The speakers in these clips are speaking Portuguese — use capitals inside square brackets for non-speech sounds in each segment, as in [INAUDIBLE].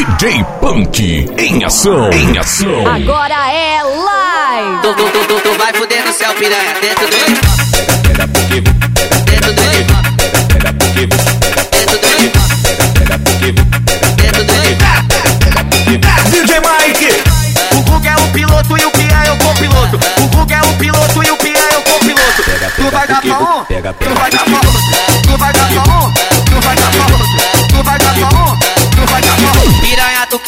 DJ Punk em ação, em ação. Agora é live. Tu, tu, tu, tu, tu vai fuder no céu, piranha. Dentro do hip hop. Dentro do hip hop. Dentro do hip hop. Dentro do. DJ Mike! O Guga é o piloto e o Pia é o copiloto. O Guga é o piloto e o Pia é o copiloto. Tu vai dar pra um, tu vai dar pra outro.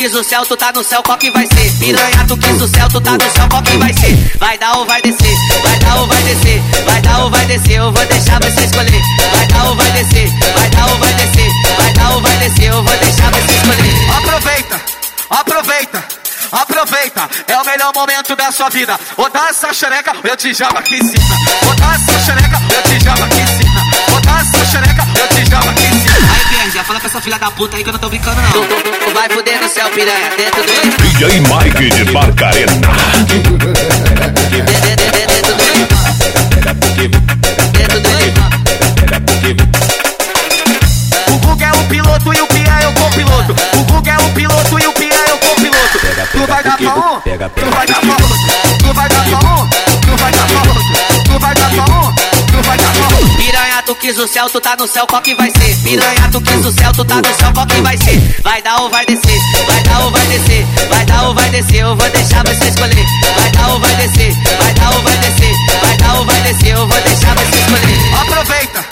Quis o céu, tu tá no céu, qual que vai ser? Piranha, tu quis o céu, tu tá no céu, qual que vai ser? Vai dar ou vai descer? Vai dar ou vai descer? Vai dar ou vai descer? Eu vou deixar você escolher. Vai dar ou vai descer? Vai dar ou vai descer? Vai dar ou vai descer? Eu vou deixar você escolher. Aproveita, aproveita, aproveita. É o melhor momento da sua vida. Ou dá essa xereca, eu te jogo aqui em cima. Ou dá essa xereca, eu te jogo aqui em cima. Ou dá essa xereca, eu te jogo aqui em cima. Aí, Pierre, fala pra essa filha da puta aí que eu não tô brincando, não. Tu, tu, tu, vai fuder no céu, piranha. Dentro do. DJ Mike de Barcarena. Dentro do copiloto. Tu vai dar pra um, tu vai dar pra outro. Tu vai dar pra um, tu vai dar pra outro. Tu vai dar pra um, tu vai dar pra outro. Piranha, tu quis o céu, tu tá no céu, qual que vai ser? Piranha, tu quis o céu, tu tá no céu, qual que vai ser? Vai dar ou vai descer? Vai dar ou vai descer? Vai dar ou vai descer? Eu vou deixar você escolher. Vai dar ou vai descer? Vai dar ou vai descer? Vai dar ou vai descer? Eu vou deixar você escolher. Aproveita,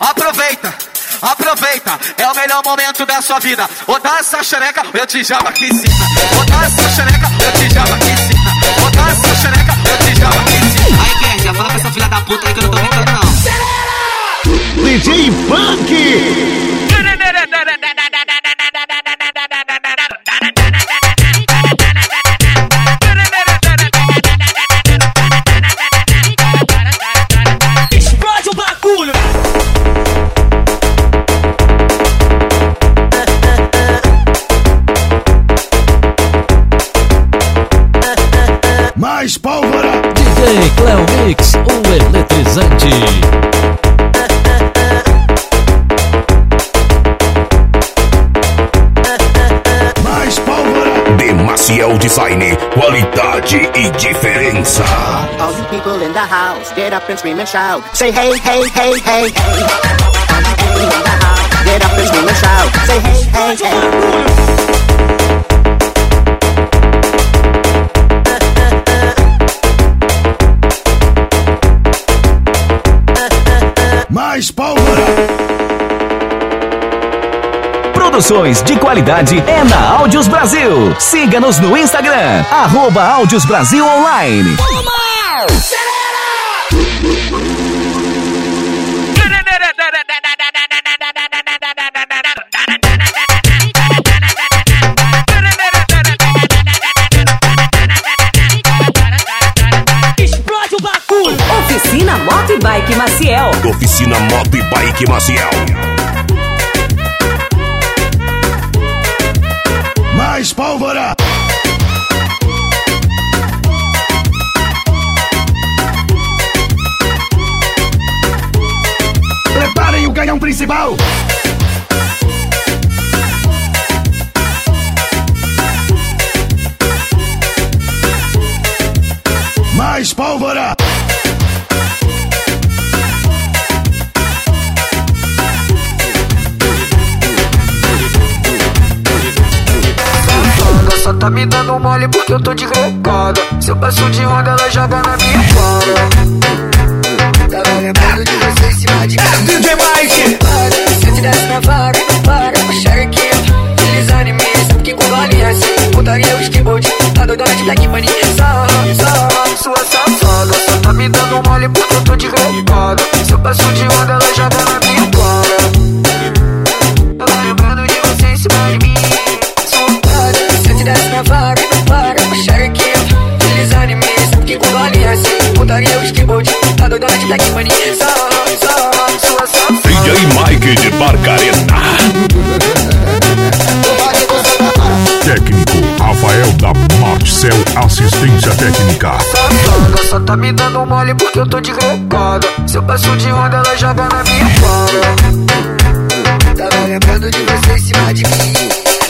aproveita, aproveita. É o melhor momento da sua vida. Ou dá essa xereca, eu te jogo aqui em cima. Ou dá essa xereca, eu te jogo aqui em cima. Ou dá essa xereca, eu te jogo aqui em cima. Aí, Pierre, fala pra essa filha da puta aí que eu não tô brincando, não. DJ Funk! Mais pólvora! DJ Cleo Mix, o eletrizante. Mais pólvora! Demaciel Design, qualidade e diferença. All you people in the house, get up and scream and shout. Say hey, hey, hey, hey, hey. All you people in the house, get up and scream and shout. Say hey, hey, hey. Mais pólvora! Produções de qualidade é na Áudios Brasil. Siga-nos no Instagram, arroba Áudios Brasil Online. Oficina Moto e Bike Maciel. Mais pólvora! Preparem o canhão principal! Mais pólvora! Tá me dando mole porque eu tô de grecada. Se eu passo de onda, ela joga na minha cara. Tava lembrando de você em cima de mim. DJ Mike! Para, se eu te desse na vaga, para, puxar aqui. Mim, sabe que com galinha assim. Putaria o skateboard, tá doidona de black money. Sarra, sarra, sua safada. Só tá me dando mole porque eu tô de grecada. Se eu passo de onda, ela joga na minha cara. Putaria o skateboard, tá doidona de black money. Sarra, sarra, sua safada. DJ Mike de Barcarena. Técnico Rafael da Marcel Assistência Técnica. Safada, só tá me dando mole porque eu tô de grecada. Se eu passo de onda, ela joga na minha cara. Tava lembrando de você em cima de mim.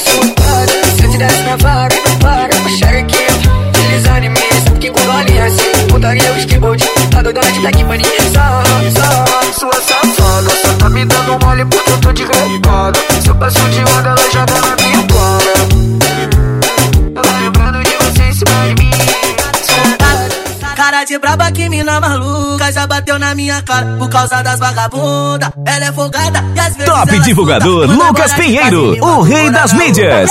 Soltada, se daqui maninha Sarra, sarra, sua safada. Só tá me dando mole porque eu tô de repada Se eu passo de onda ela já dá na minha cara Ela lembrando de você em cima de mim. Cara de braba que mina maluca já bateu na minha cara por causa das vagabundas. Ela é folgada e às vezes. Top ela divulgador Lucas de Pinheiro, o rei das mídias.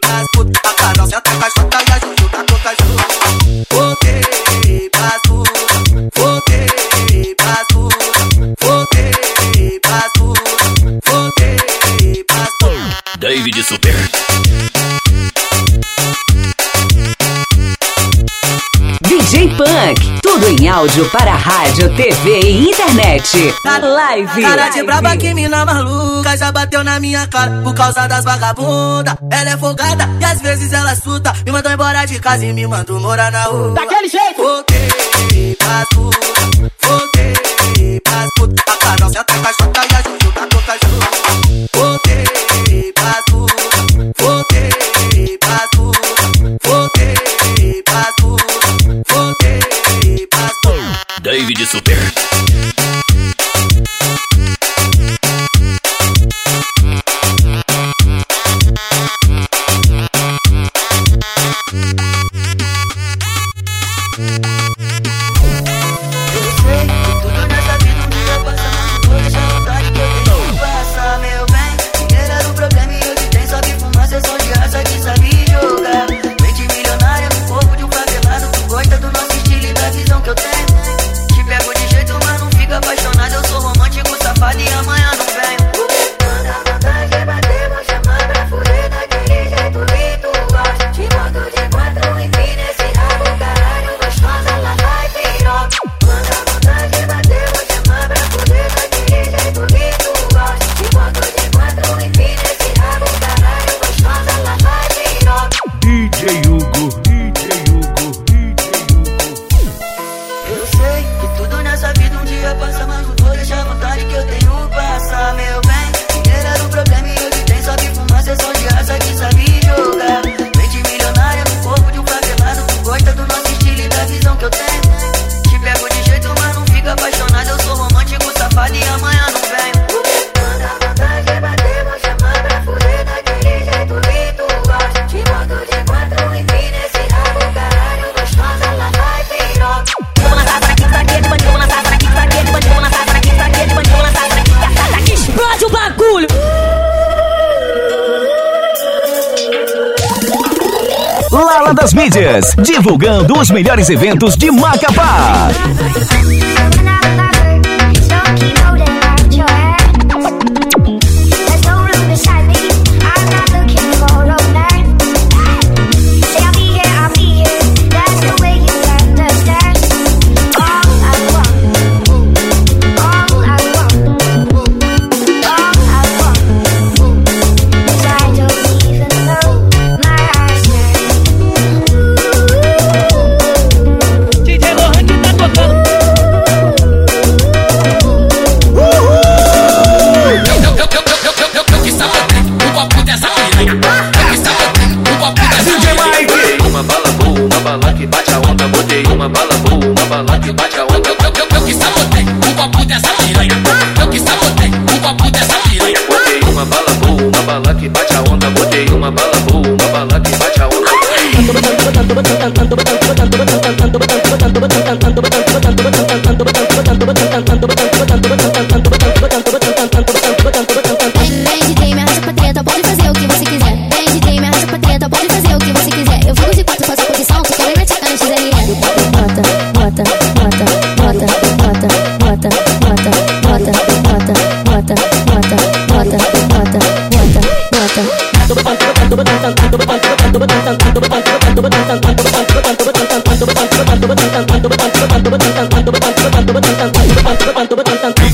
Pras putas. A Carol senta com e a Juju tá com a Ju. Voltei pras putas, voltei pras putas, voltei pras putas, voltei pras putas. David Super. DJ Punk. Tudo em áudio para rádio, TV e internet. Live. Cara de braba que mina maluca já bateu na minha cara por causa das vagabundas. Ela é folgada e às vezes ela suta. Me mandou embora de casa e me mandou morar na rua. Daquele jeito! Voltei pras putas, voltei pras putas. A Carol senta com a Jota e So there. Divulgando os melhores eventos de Macapá.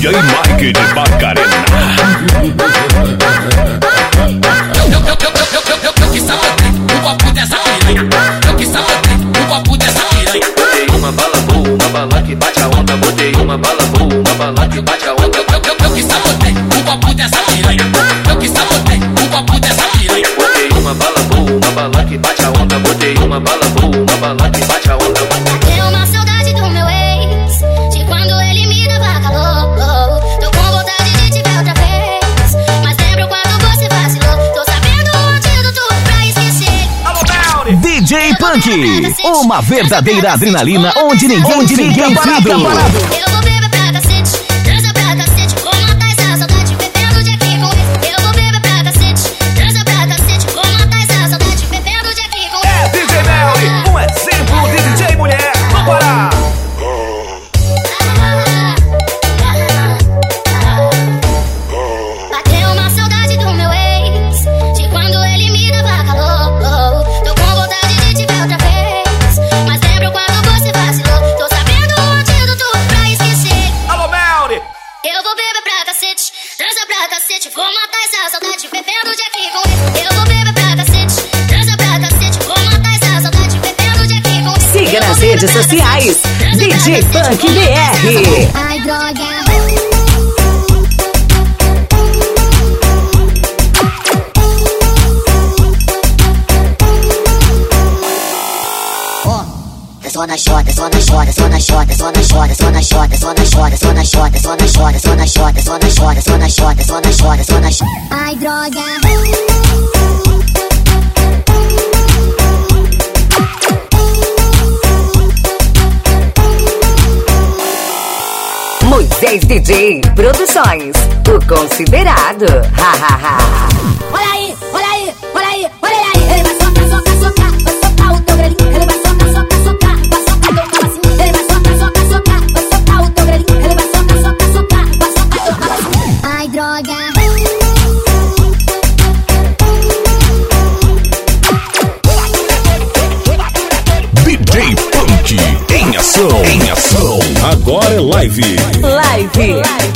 DJ Mike de Barcarena. Eu, eu, eu, que sabotei o copo dessa piranha. Eu que sabotei o copo dessa piranha. Botei uma bala boa, uma bala que bate a onda. Botei uma bala boa, uma bala que bate a onda. Eu que sabotei o copo dessa piranha. Eu que sabotei o copo dessa piranha. Botei uma bala boa, uma bala que bate a onda. Botei uma bala boa, funk. Uma verdadeira adrenalina onde ninguém, onde ninguém fica parado. DJ Funk DJ Produções, o considerado. olha aí, olha aí, olha aí, olha aí. Ele vai socar, socar, socar, vai socar o teu grelhinho. Ele vai socar, socar, socar, vai socar teu cavacinho. Assim. Ele vai socar, socar, socar, vai socar o teu grelhinho. Ele vai socar, socar, socar, vai socar teu cavacinho. Assim. Ai, droga. DJ Punk em ação, em ação. Agora é live. here.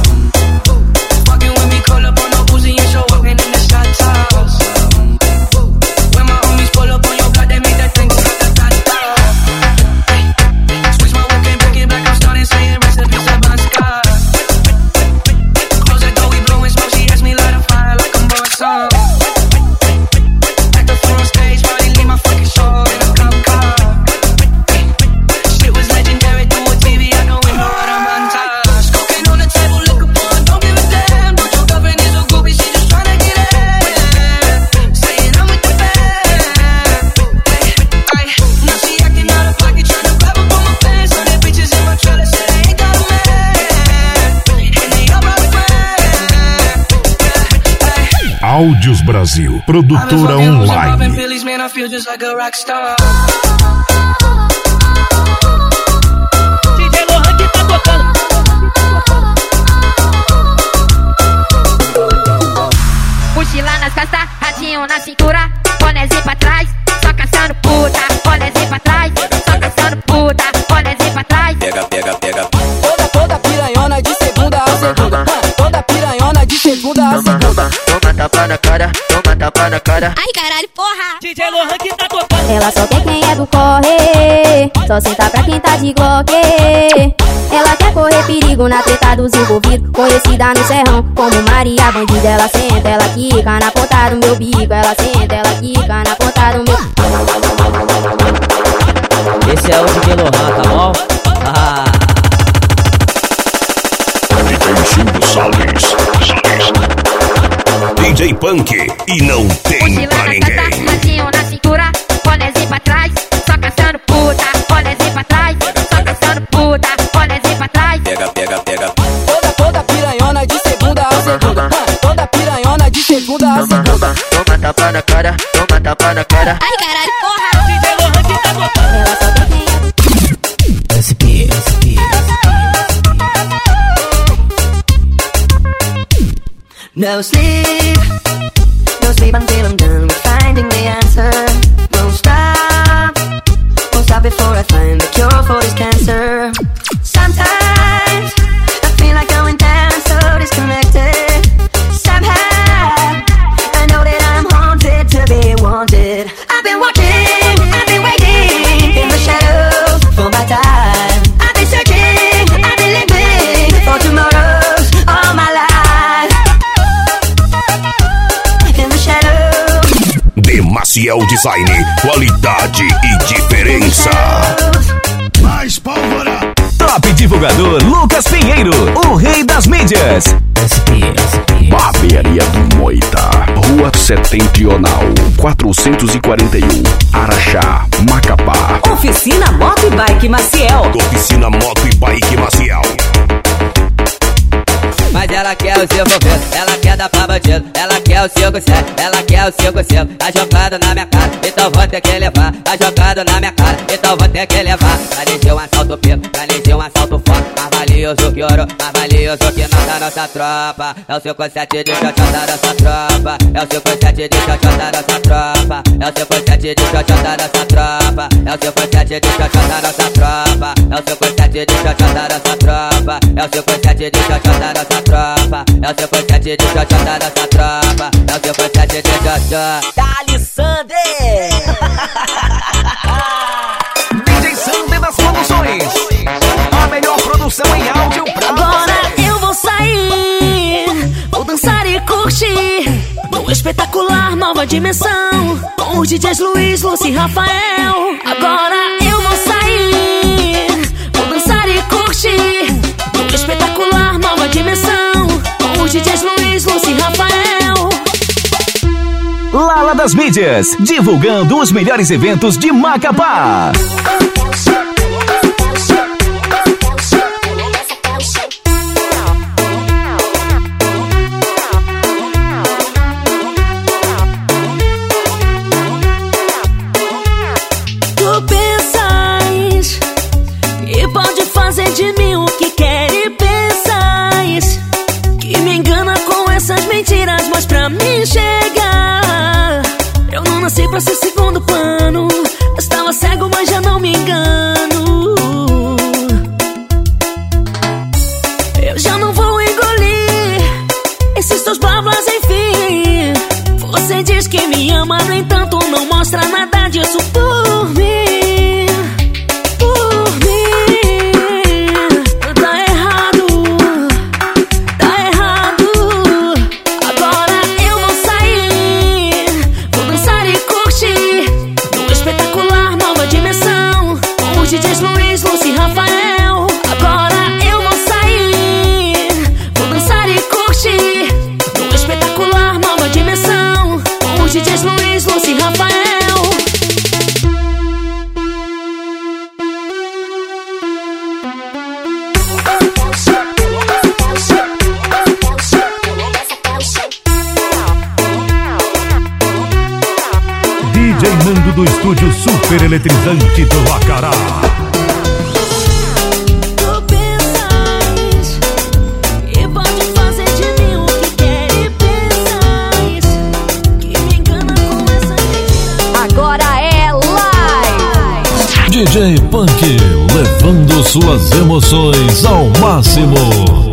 Áudios Brasil, produtora online. Feelings, man, I feel just like a rock star. DJ Lohan que tá tocando. Mochila nas costas, radinho na cintura, bonézinho pra trás, só caçando puta, bonézinho pra trás, tapa na cara, toma tapa na cara. Ai, caralho, porra! DJ Lohan que tá tocando. Ela só quer quem é do corre, só senta pra quem tá de glock. Ela quer correr perigo na treta dos envolvidos, conhecida no serrão como Maria Bandida. Ela senta, ela quica na ponta do meu bico, ela senta, ela quica na ponta do meu. Esse é o DJ Lohan, tá bom? Ah. DJ Punk e não tem Mochila pra nas ninguém. costas, radinho na cintura, bonézinho pra trás, só caçando puta, bonézinho pra trás, só caçando puta, bonézinho pra trás. Pega, pega, pega. Toda, toda piranhona de segunda a segunda. Ah, Toda piranhona de segunda a segunda. Toma tapa na cara, toma tapa na cara. Ai, caralho, porra! DJ Lohan que tá tocando. Ela só quer quem é do SP, SP. No sleep, no sleep until I'm done Demaciel Design, qualidade e diferença. Mais pólvora. Top divulgador Lucas Pinheiro, o rei das mídias. Barbearia do Moita, Rua Setentrional, 441, Araxá, Macapá. Oficina Moto e Bike Maciel. Oficina Moto e Bike Maciel. Mas ela quer o seu envolvido, ela quer dar pra bandido, ela quer o 5-7, ela quer o 5-5, tá jogando na minha cara, então vou ter que levar, tá jogando na minha cara, então vou ter que levar. Planejei um assalto pico, planejei um assalto valioso que ouro, mais valioso que nada nossa tropa. É o 5-7 de xoxó da nossa tropa, é o 5-7 de xoxó da nossa tropa, é o 5-7 de xoxó da nossa tropa, é o 5-7 de xoxó da nossa tropa, é o 5-7 de xoxó da nossa tropa, é o 5-7 de xoxó da nossa tropa, é o 5-7 de xoxó da nossa tropa, é o 5-7 de xoxó. Dali [LAUGHS] Sander. DJ Sander das Produções. Melhor produção em áudio pra Agora eu vou sair, vou dançar e curtir. No espetacular nova dimensão, com os DJs Luiz, Lucy e Rafael. Agora eu vou sair, vou dançar e curtir. No espetacular nova dimensão, com os DJs Luiz, Lucy e Rafael. Lala das mídias, divulgando os melhores eventos de Macapá. doce Rafael Agora eu vou sair. Vou dançar e curtir Numa espetacular nova dimensão. Com os DJs Luiz, Lucy Rafael. DJ Nando do estúdio super eletrizante do Acará. Suas emoções ao máximo.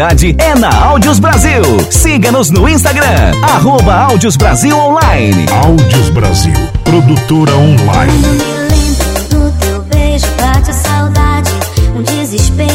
qualidade é na Áudios Brasil. Siga-nos no Instagram, arroba Áudios Brasil Online. Áudios Brasil, produtora online. Eu me lembro do teu beijo, bate a saudade, um desespero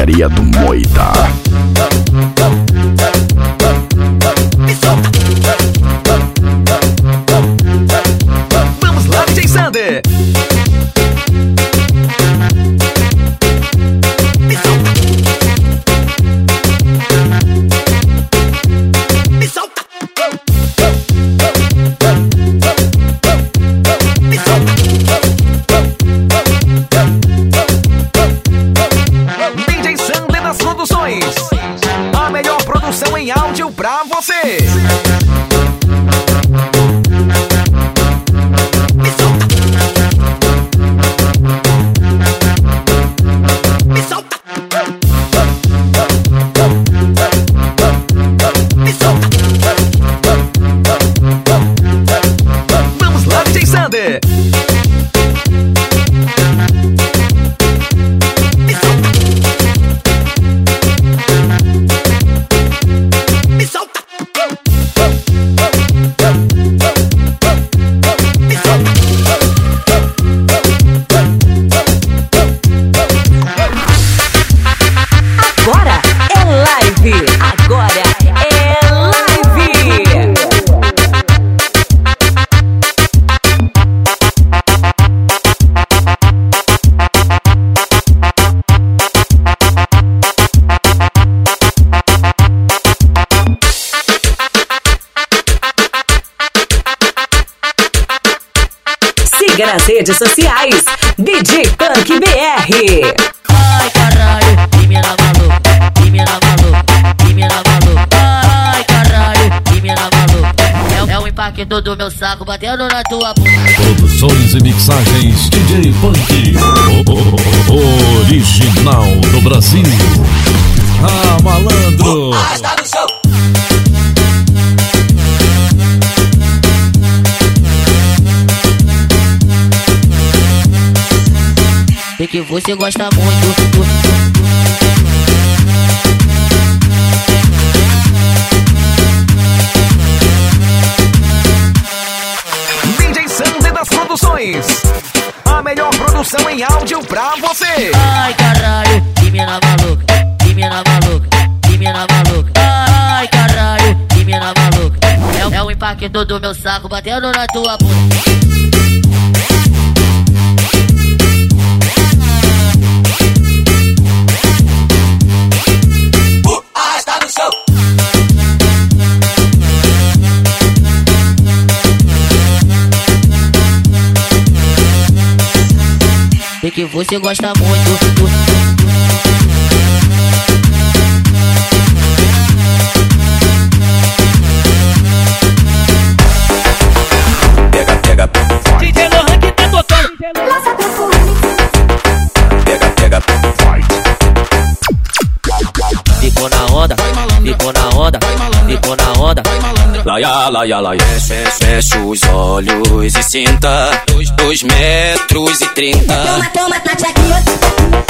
Barbearia do Moita. Malandro. Sei que você gosta muito. DJ Sander das Produções. A melhor produção em áudio pra você. Ai, caralho, que mina maluca, que mina maluca, mina maluca. Ai, caralho, que mina maluca. É, é o impacto do meu saco batendo na tua bunda. Sei que você gosta muito. Onda, ficou na onda, ficou na onda. Laia, laia, laia. Fecha, fecha os olhos e sinta dois, dois metros e trinta. Toma, toma, na tchequinha.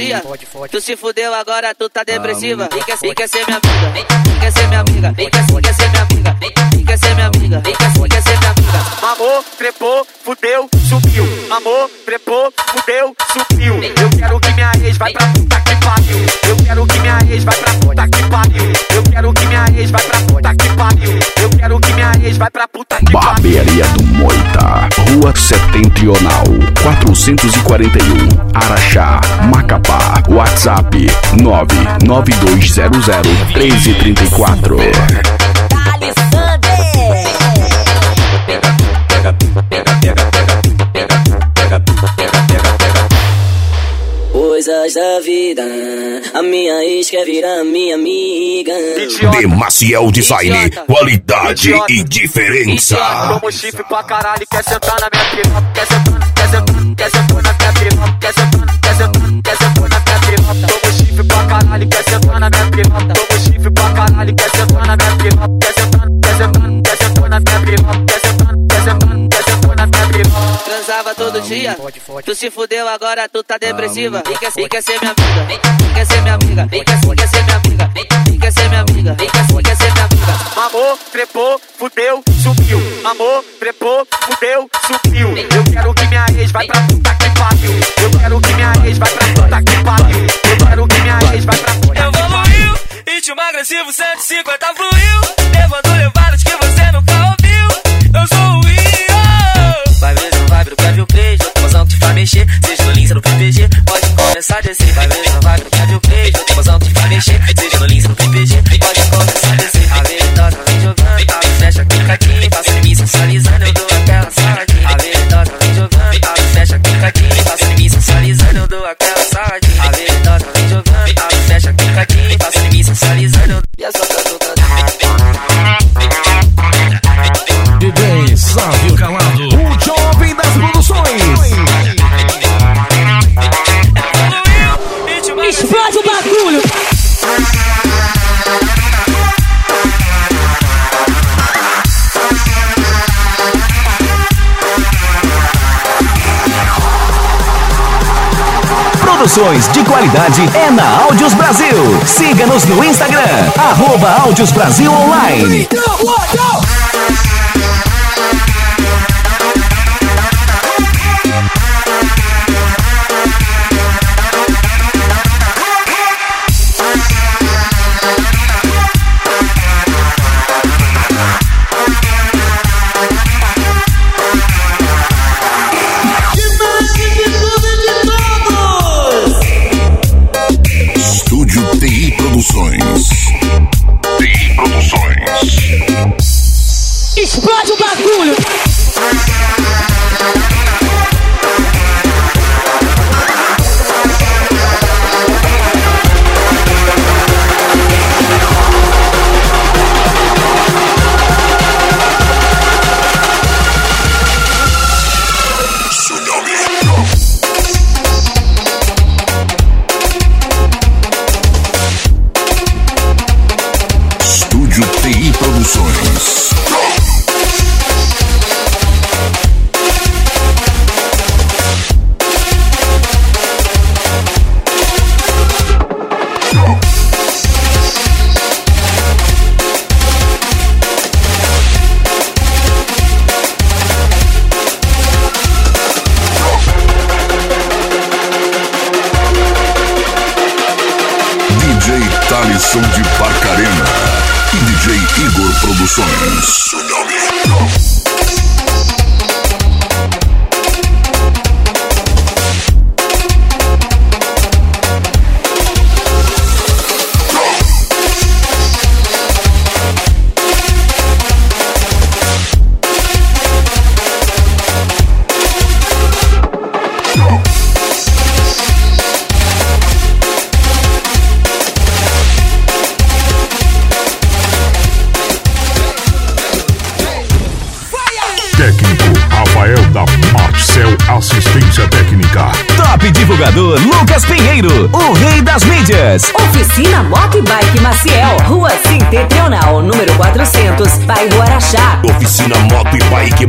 dia, tu se fudeu agora, tu tá depressiva. Vem quer, vem quer ser minha amiga, vem, quer ser minha amiga, vem quer, ser minha amiga, vem, quer ser minha amiga, vem quer, vem quer ser minha amiga. Mamou, trepou, fudeu, subiu. Mamou, trepou, fudeu, subiu. Eu quero que minha ex vai pra puta que pariu. Eu quero que minha ex vai pra puta que pariu. Eu quero que minha ex vai pra vai pra puta que. Barbearia do Moita, Rua Setentrional, 441, Araxá, Macapá, WhatsApp 99200 1334. Coisas da vida, a minha ex quer virar minha amiga. Demaciel Design, qualidade e diferença. Como chifre pra caralho, quer sentar na minha piroca, quer sentar, quer sentar, quer sentar na minha piroca, quer sentar, quer sentar, quer sentar na minha piroca. Como chifre pra caralho, quer sentar na minha piroca. Como chifre pra caralho, quer sentar na minha piroca, todo dia, tu se fudeu agora, tu tá depressiva. Vem quer, vem quer ser minha amiga, vem, quer ser minha amiga, vem quer, ser minha amiga, vem, quer ser minha amiga, vem quer, ser minha amiga. Mamou, trepou, fudeu, subiu. Mamou, trepou, fudeu, subiu. Eu quero que minha ex vai pra puta que pariu. Eu quero que minha ex vai pra puta que pariu. Eu quero que minha ex vai pra puta que pariu. Evoluiu, ritmo agressivo 150 fluiu. Mexer. Seja no Linsa no PPG, pode começar descer. Vai ver no vibe do Kevin Play. Emoção que te faz mexer. Seja no Linsa no PPG, pode começar descer. A veridosa vem jogando, abre, fecha, clicadinho. Passa em mim sensualizando, eu dou aquela saladinha. A veridosa vem jogando, abre, fecha, clicadinho. Passa em mim sensualizando, eu dou aquela saladinha. A veridosa vem jogando, abre, fecha, clicadinho. Passa em mim sensualizando. E a de qualidade é na Áudios Brasil. Siga-nos no Instagram, arroba Áudios Brasil Online.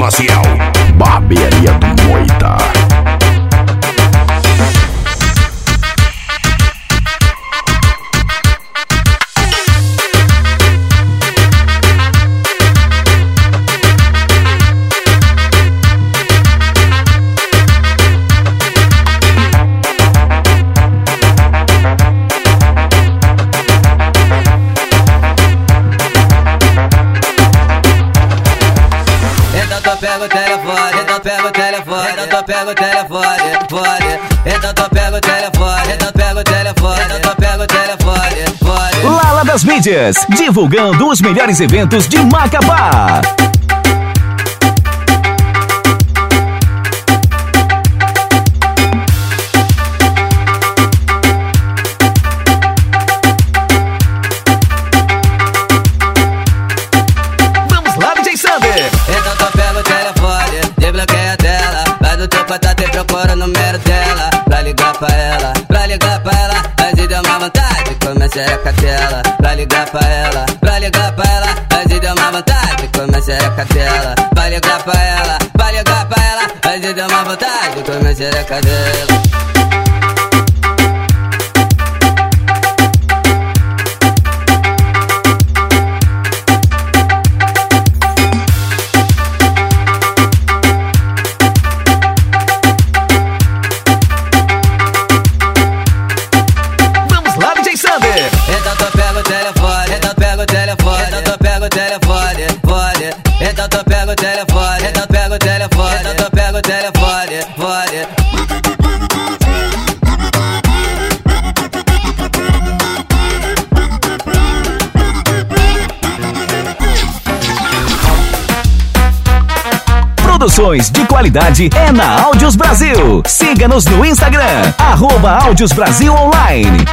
Demasiado. mídias, divulgando os melhores eventos de Macabá. Então tu pega o telefone, então pega o telefone, então tu pega o telefone, fone. Então tu pega o telefone, então pega o telefone, então tu pega o telefone, fone. produções de qualidade é na Áudios Brasil. Siga-nos no Instagram, arroba Áudios Brasil Online.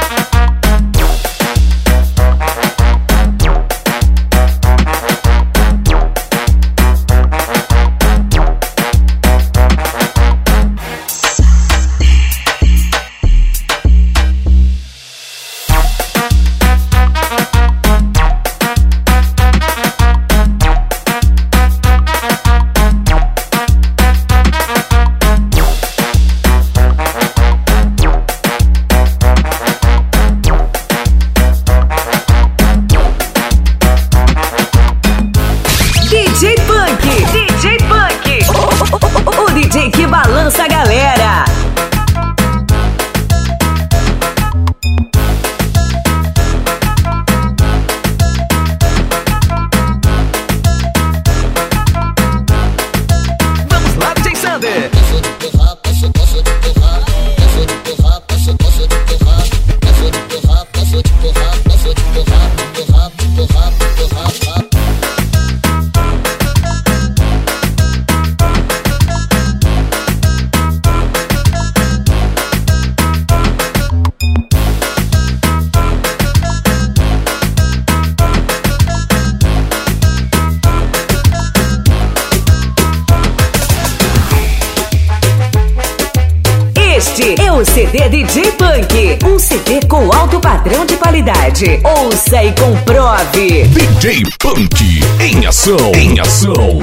DJ Punk, um CD com alto padrão de qualidade. Ouça e comprove. DJ Punk em ação, em ação.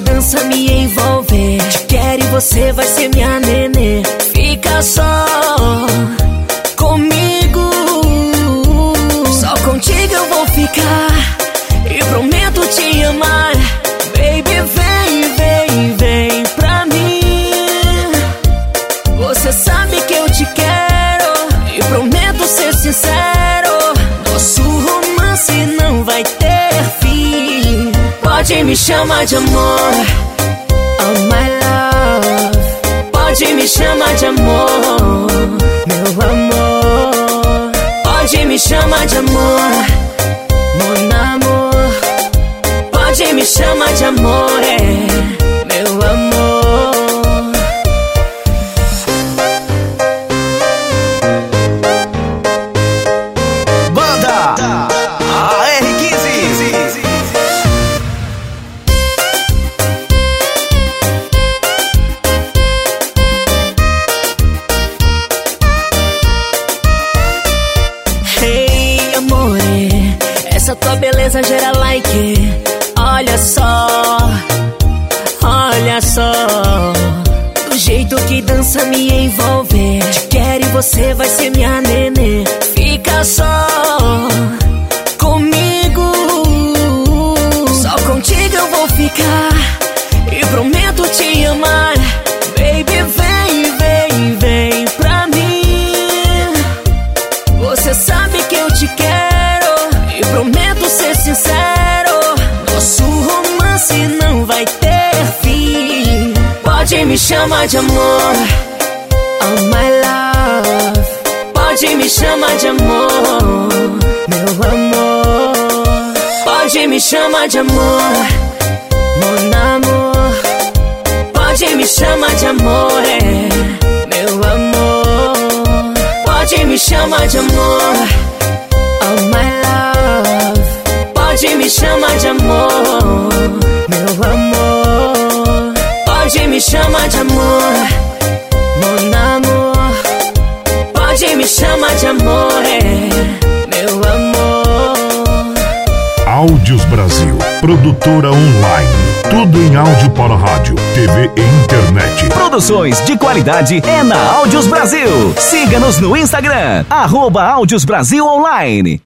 Dança me envolve. Te quero e você vai ser minha nenê. Fica só me chamar de amor, oh my love. Pode me chamar de amor, meu amor. Pode me chamar de amor, mon amor. Pode me chamar de amor, é, só, olha só. Do jeito que dança me envolve. Te quero e você vai ser minha nenê. Fica só Chamar de amor, oh my love. Pode me chamar de amor, meu amor. Pode me chamar de amor, mon amor. Pode me chamar de amor, é, meu amor. Pode me chamar de amor, oh my love. Pode me chamar de amor, meu amor. Pode me chamar de amor, mon amor. Pode me chamar de amor, é, meu amor. Áudios Brasil, produtora online. Tudo em áudio para rádio, TV e internet. Produções de qualidade é na Áudios Brasil. Siga-nos no Instagram, arroba Áudios Brasil Online.